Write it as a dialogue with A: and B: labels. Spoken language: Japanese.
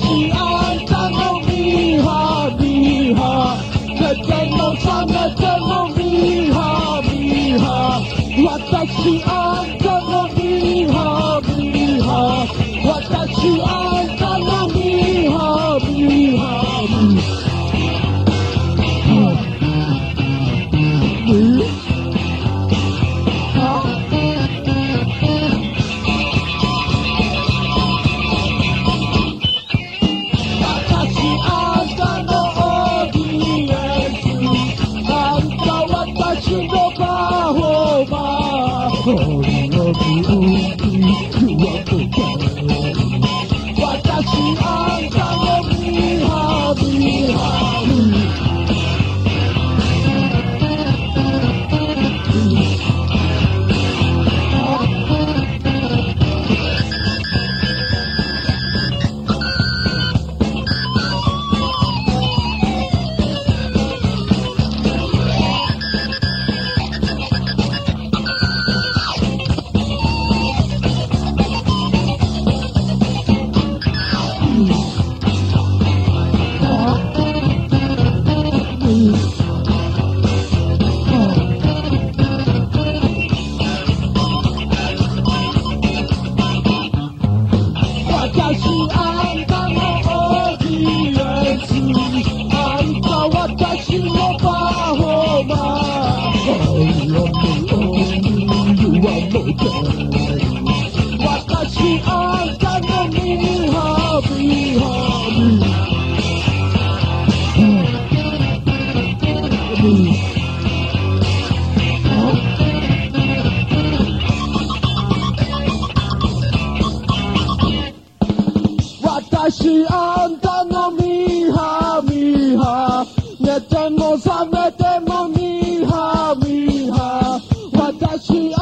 A: 喜爱山东一号一号这天空唱的我 oh of you, you are 私あんたのミーハーミーハー。寝ても覚 He.